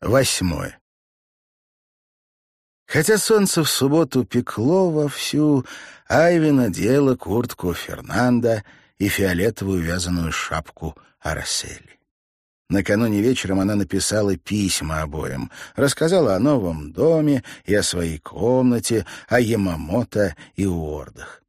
Восьмое. Хотя солнце в субботу пекло вовсю, Айви надела куртку Фернанда и фиолетовую вязаную шапку Арасели. Накануне вечером она написала письма обоим, рассказала о новом доме и о своей комнате, о Ямамото и Уордах.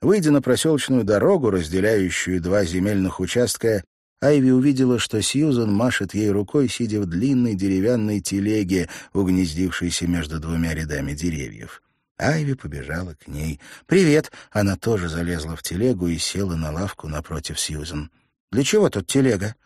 Выйдя на проселочную дорогу, разделяющую два земельных участка, Айви увидела, что Сьюзан машет ей рукой, сидя в длинной деревянной телеге, угнездившейся между двумя рядами деревьев. Айви побежала к ней. «Привет!» Она тоже залезла в телегу и села на лавку напротив Сьюзан. «Для чего тут телега?»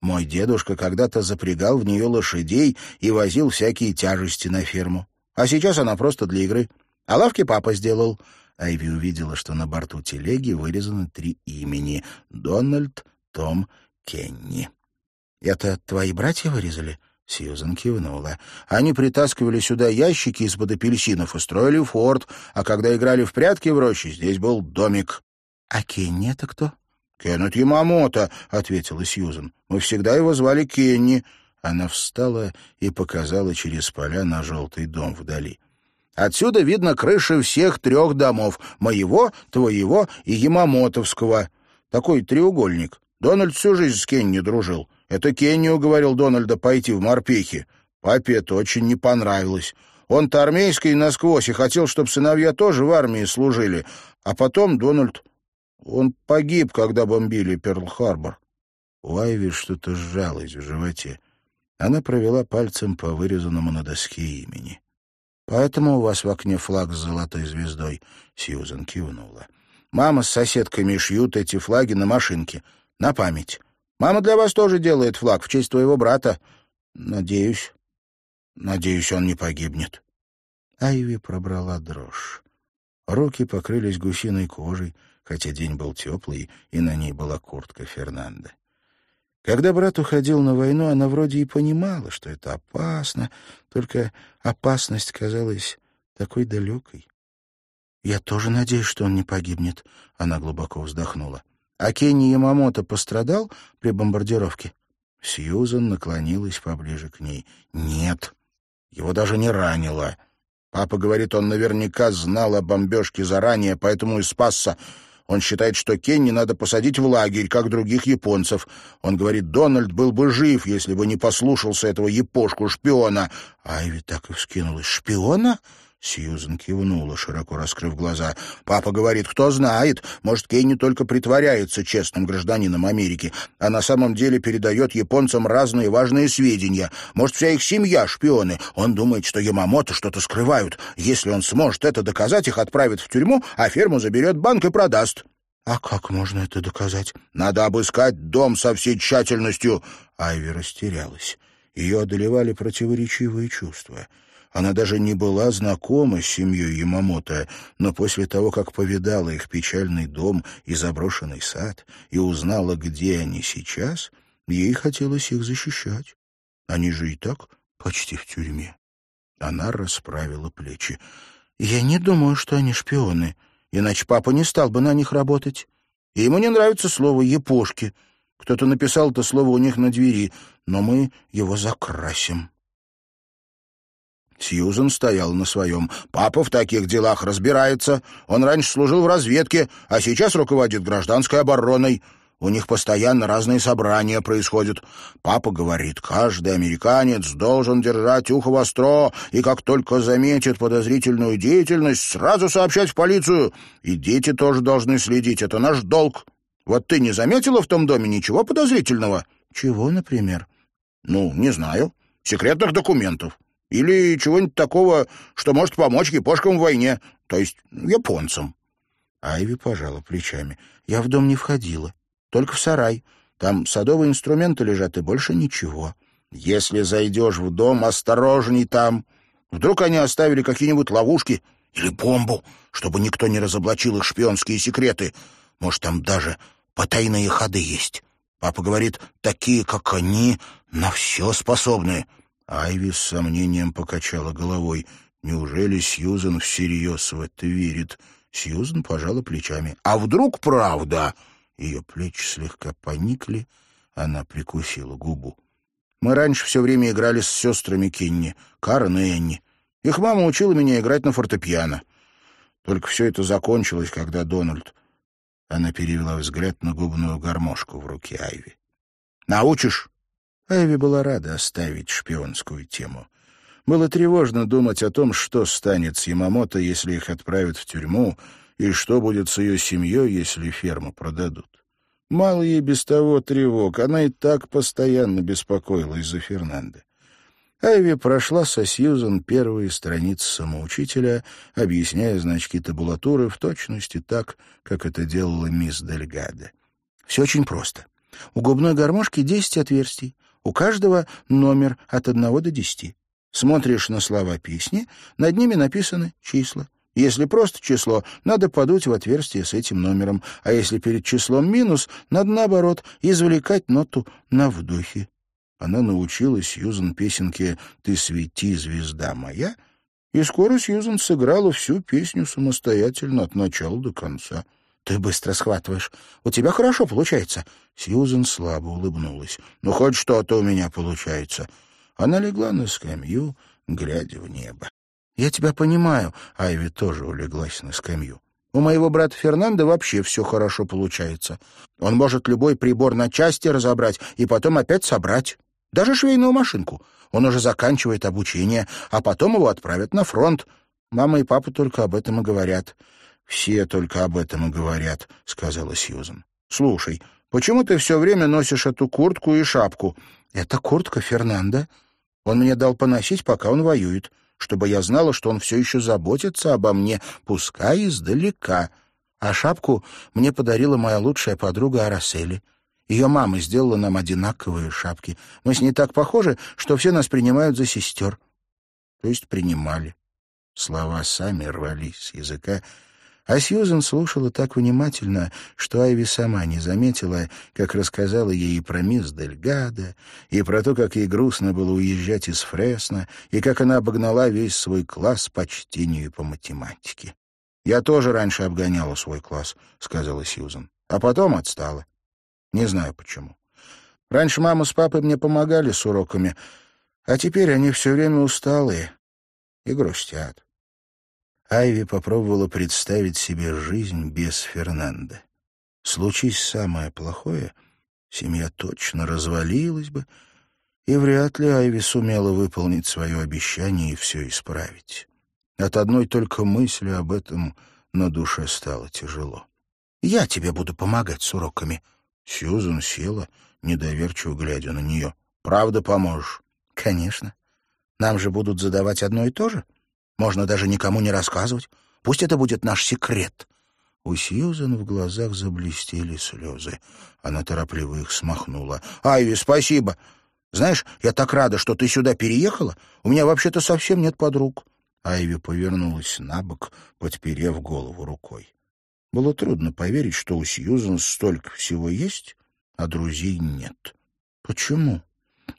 «Мой дедушка когда-то запрягал в нее лошадей и возил всякие тяжести на ферму. А сейчас она просто для игры. А лавки папа сделал». Айви увидела, что на борту телеги вырезаны три имени — Дональд, Том Кенни. «Это твои братья вырезали?» Сьюзан кивнула. «Они притаскивали сюда ящики из-под апельсинов и строили форт, а когда играли в прятки в роще, здесь был домик». «А Кенни это кто?» «Кеннет Ямамото», — ответила Сьюзан. «Мы всегда его звали Кенни». Она встала и показала через поля на желтый дом вдали. «Отсюда видно крыши всех трех домов — моего, твоего и Ямамотовского. Такой треугольник. Дональд всю жизнь с Кенни дружил. Это Кенни уговорил Дональда пойти в морпехи. Папе это очень не понравилось. Он-то армейский насквозь и хотел, чтобы сыновья тоже в армии служили. А потом Дональд... Он погиб, когда бомбили Перл-Харбор. У Айви что-то сжалось в животе. Она провела пальцем по вырезанному на доске имени. «Поэтому у вас в окне флаг с золотой звездой?» Сьюзан кивнула. «Мама с соседками шьют эти флаги на машинке. На память. Мама для вас тоже делает флаг в честь твоего брата. Надеюсь. Надеюсь, он не погибнет. Айви пробрала дрожь. Руки покрылись гусиной кожей, хотя день был теплый, и на ней была куртка Фернанда. Когда брат уходил на войну, она вроде и понимала, что это опасно, только опасность казалась такой далекой. «Я тоже надеюсь, что он не погибнет», — она глубоко вздохнула. А Кенни Ямамото пострадал при бомбардировке? Сьюзан наклонилась поближе к ней. Нет, его даже не ранило. Папа говорит, он наверняка знал о бомбежке заранее, поэтому и спасся. Он считает, что Кенни надо посадить в лагерь, как других японцев. Он говорит, Дональд был бы жив, если бы не послушался этого япошку-шпиона. Айви так и вскинулась. «Шпиона?» Сьюзен кивнула, широко раскрыв глаза. «Папа говорит, кто знает, может, Кенни только притворяется честным гражданином Америки, а на самом деле передает японцам разные важные сведения. Может, вся их семья шпионы. Он думает, что Ямамото что-то скрывают. Если он сможет это доказать, их отправит в тюрьму, а ферму заберет банк и продаст». «А как можно это доказать?» «Надо обыскать дом со всей тщательностью». Айви растерялась. Ее одолевали противоречивые чувства — она даже не была знакома с семьей Ямамото, но после того, как повидала их печальный дом и заброшенный сад и узнала, где они сейчас, ей хотелось их защищать. Они же и так почти в тюрьме. Она расправила плечи. «Я не думаю, что они шпионы, иначе папа не стал бы на них работать. И ему не нравится слово «епошки». Кто-то написал это слово у них на двери, но мы его закрасим». Сьюзен стоял на своем. «Папа в таких делах разбирается. Он раньше служил в разведке, а сейчас руководит гражданской обороной. У них постоянно разные собрания происходят. Папа говорит, каждый американец должен держать ухо востро, и как только заметит подозрительную деятельность, сразу сообщать в полицию. И дети тоже должны следить, это наш долг. Вот ты не заметила в том доме ничего подозрительного?» «Чего, например?» «Ну, не знаю. Секретных документов. Или чего-нибудь такого, что может помочь япошкам в войне, то есть японцам. Айви пожала плечами. Я в дом не входила, только в сарай. Там садовые инструменты лежат и больше ничего. Если зайдешь в дом, осторожней там. Вдруг они оставили какие-нибудь ловушки или бомбу, чтобы никто не разоблачил их шпионские секреты. Может, там даже потайные ходы есть. Папа говорит, такие, как они, на все способны. Айви с сомнением покачала головой. Неужели Сьюзен всерьез в это верит? Сьюзен пожала плечами. «А вдруг правда?» Ее плечи слегка поникли, она прикусила губу. Мы раньше все время играли с сестрами Кинни, Карен и Энни. Их мама учила меня играть на фортепиано. Только все это закончилось, когда Дональд... Она перевела взгляд на губную гармошку в руке Айви. «Научишь?» Айви была рада оставить шпионскую тему. Было тревожно думать о том, что станет с Ямамото, если их отправят в тюрьму, и что будет с ее семьей, если ферму продадут. Мало ей без того тревог, она и так постоянно беспокоилась за Фернандо. Айви прошла со Сьюзан первые страницы самоучителя, объясняя значки табулатуры в точности так, как это делала мисс Дельгаде. Все очень просто. У губной гармошки десять отверстий, у каждого номер от одного до десяти. Смотришь на слова песни, над ними написаны числа. Если просто число, надо подуть в отверстие с этим номером, а если перед числом минус, надо, наоборот, извлекать ноту на вдохе. Она научила Сьюзан песенке «Ты свети, звезда моя», и скоро Сьюзан сыграла всю песню самостоятельно от начала до конца. «Ты быстро схватываешь. У тебя хорошо получается». Сьюзан слабо улыбнулась. «Ну, хоть что-то у меня получается». Она легла на скамью, глядя в небо. «Я тебя понимаю», — Айви тоже улеглась на скамью. «У моего брата Фернандо вообще все хорошо получается. Он может любой прибор на части разобрать и потом опять собрать. Даже швейную машинку. Он уже заканчивает обучение, а потом его отправят на фронт. Мама и папа только об этом и говорят». «Все только об этом и говорят», — сказала Сьюзан. «Слушай, почему ты все время носишь эту куртку и шапку?» «Это куртка Фернандо. Он мне дал поносить, пока он воюет, чтобы я знала, что он все еще заботится обо мне, пускай издалека. А шапку мне подарила моя лучшая подруга Арасели. Ее мама сделала нам одинаковые шапки. Мы с ней так похожи, что все нас принимают за сестер. То есть принимали. Слова сами рвались с языка, а Сьюзен слушала так внимательно, что Айви сама не заметила, как рассказала ей и про мисс Дельгада, и про то, как ей грустно было уезжать из Фресно, и как она обогнала весь свой класс по чтению по математике. «Я тоже раньше обгоняла свой класс», — сказала Сьюзен, — «а потом отстала. Не знаю почему. Раньше мама с папой мне помогали с уроками, а теперь они все время усталые и грустят. Айви попробовала представить себе жизнь без Фернанда. Случись самое плохое, семья точно развалилась бы, и вряд ли Айви сумела выполнить свое обещание и все исправить. От одной только мысли об этом на душе стало тяжело. «Я тебе буду помогать с уроками». Сьюзан села, недоверчиво глядя на нее. «Правда поможешь?» «Конечно. Нам же будут задавать одно и то же. Можно даже никому не рассказывать. Пусть это будет наш секрет». У Сьюзен в глазах заблестели слезы. Она торопливо их смахнула. «Айви, спасибо! Знаешь, я так рада, что ты сюда переехала. У меня вообще-то совсем нет подруг». Айви повернулась на бок, подперев голову рукой. Было трудно поверить, что у Сьюзен столько всего есть, а друзей нет. «Почему?»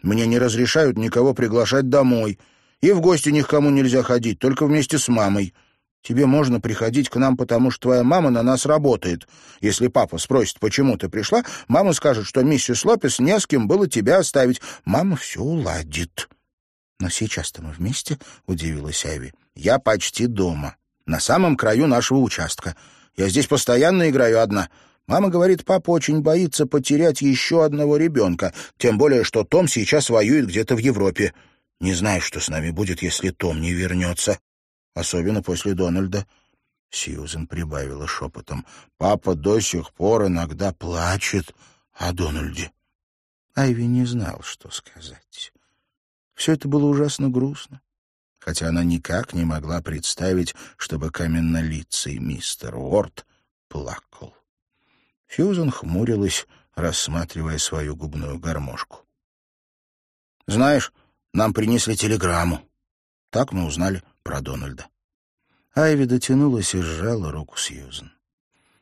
«Мне не разрешают никого приглашать домой. И в гости ни к кому нельзя ходить, только вместе с мамой. Тебе можно приходить к нам, потому что твоя мама на нас работает. Если папа спросит, почему ты пришла, мама скажет, что миссис Лопес не с кем было тебя оставить. Мама все уладит. Но сейчас-то мы вместе, — удивилась Айви. Я почти дома, на самом краю нашего участка. Я здесь постоянно играю одна. Мама говорит, папа очень боится потерять еще одного ребенка, тем более, что Том сейчас воюет где-то в Европе. Не знаю, что с нами будет, если Том не вернется. Особенно после Дональда. Сьюзен прибавила шепотом. Папа до сих пор иногда плачет о Дональде. Айви не знал, что сказать. Все это было ужасно грустно, хотя она никак не могла представить, чтобы каменнолицый мистер Уорд плакал. Сьюзен хмурилась, рассматривая свою губную гармошку. «Знаешь, нам принесли телеграмму. Так мы узнали про Дональда. Айви дотянулась и сжала руку Сьюзен.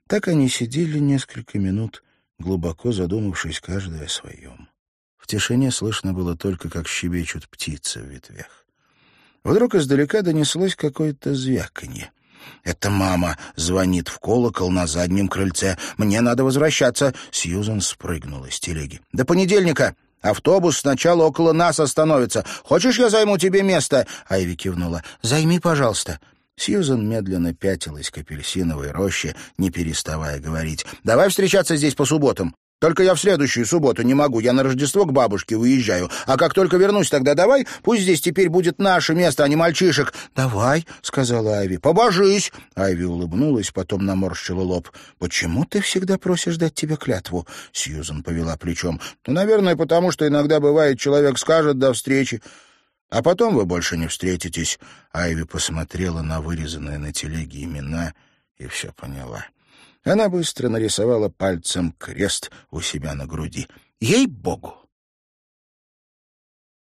Так они сидели несколько минут, глубоко задумавшись каждый о своем. В тишине слышно было только, как щебечут птицы в ветвях. Вдруг издалека донеслось какое-то звяканье. «Это мама звонит в колокол на заднем крыльце. Мне надо возвращаться». Сьюзан спрыгнула с телеги. «До понедельника!» Автобус сначала около нас остановится. Хочешь, я займу тебе место?» Айви кивнула. «Займи, пожалуйста». Сьюзан медленно пятилась к апельсиновой роще, не переставая говорить. «Давай встречаться здесь по субботам. Только я в следующую субботу не могу, я на Рождество к бабушке уезжаю. А как только вернусь, тогда давай, пусть здесь теперь будет наше место, а не мальчишек». «Давай», — сказала Айви. «Побожись». Айви улыбнулась, потом наморщила лоб. «Почему ты всегда просишь дать тебе клятву?» Сьюзан повела плечом. «Ну, наверное, потому что иногда бывает, человек скажет «до встречи», а потом вы больше не встретитесь». Айви посмотрела на вырезанные на телеге имена и все поняла. Она быстро нарисовала пальцем крест у себя на груди. «Ей-богу!